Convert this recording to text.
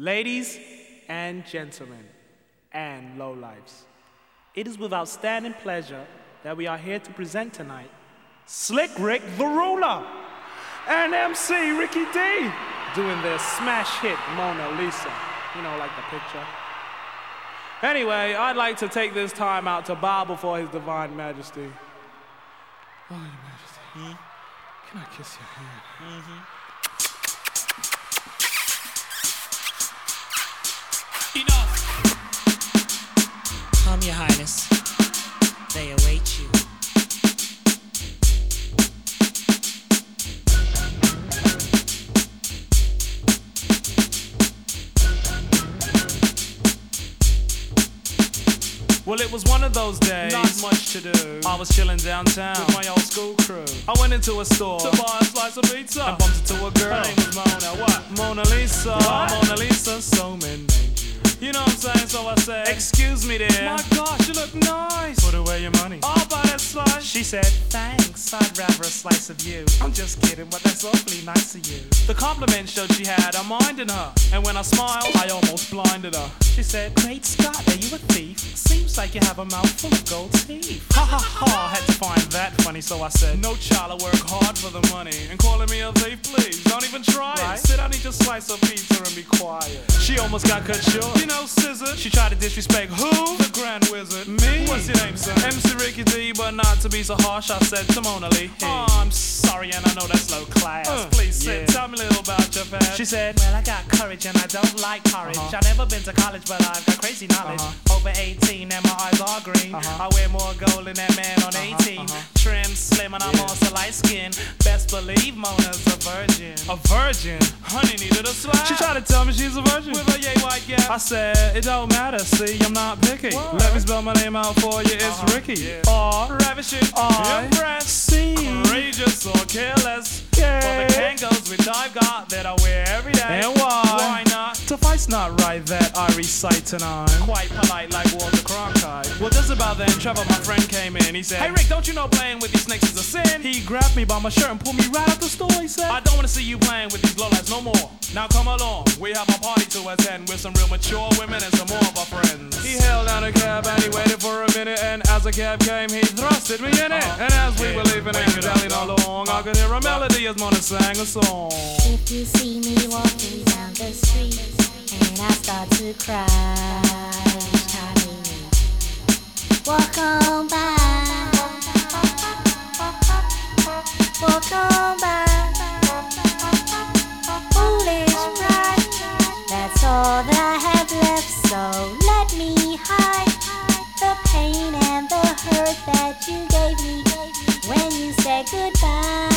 Ladies and gentlemen, and lowlifes, it is with outstanding pleasure that we are here to present tonight Slick Rick the Ruler and MC Ricky D doing their smash hit Mona Lisa. You know, like the picture. Anyway, I'd like to take this time out to bow before His Divine Majesty. Oh, Your Majesty. Hmm? Can I kiss your hand? Mm-hmm. Enough. Come, Your Highness. They await you. Well, it was one of those days. Not much to do. I was chilling downtown with my old school crew. I went into a store To buy a slice of pizza. and bumped into a girl. Her name was Mona. What? Mona Lisa, What? Mona Lisa, so many named you. Know what I'm saying? So I said, Excuse me, dear. My gosh, you look nice. Put away your money. I'll buy that slice. She said, Thanks, I'd rather a slice of you. I'm just kidding, but that's awfully nice of you. The compliment showed she had a mind in her. And when I smiled, I almost blinded her. She said, Great Scott, are you a thief? Seems like you have a mouthful of gold teeth. Ha ha ha, I had to find that funny, so I said, No child, I work hard for the money. And calling me a thief, please, don't even try Right. it. Sit down, eat your slice of pizza, and be quiet. She almost got cut short. You know, Scissor, she tried to disrespect who? The Grand Wizard. Me? What's your name, son? MC Ricky D, but not to be so harsh, I said to Mona Lee. Oh, I'm sorry, and I know that's low class. Uh, please sit, yeah. tell me a little about your past. She said, Well, I got courage and I don't like courage. Uh-huh. I've never been to college, but I've got crazy knowledge. Uh-huh. Over 18 and my eyes are green. Uh-huh. I wear more gold than that man 18. uh-huh. Trim, slim, and I'm Yeah. also light skinned. Best believe Mona's a virgin. A virgin? Honey needed a slap. She tried to tell me she's a virgin. With a yay white gap. I said, it don't matter, see, I'm not picky. What? Let me spell my name out for you, it's Uh-huh, Ricky. yeah. R, ravishing, I, impressed, see. courageous or careless. Yeah. For the Kangols which I've got that I wear every day. And not? To fight's not right that I recite tonight. Quite polite like Walter Cronkite. Well, just about then, Trevor, my friend, came in. He said, Hey Rick, don't you know playing with these snakes is a sin? He grabbed me by my shirt and pulled me right out the store. He said, I don't want to see you playing with these lowlights no more. Now come along, we have a party to attend with some real mature women and some more of our friends. He held down a cab and he waited for a minute, and as the cab came, he thrusted me in it. Uh-huh. And as we Yeah. were leaving Wake and it up, dallying all dog. along, I could hear a melody as Mona sang a song. If you see me walking down the street and I start to cry. each I mean, walk on by. Walk on by. Foolish pride. That's all that I have left. So let me hide the pain and the hurt that you gave me when you said goodbye.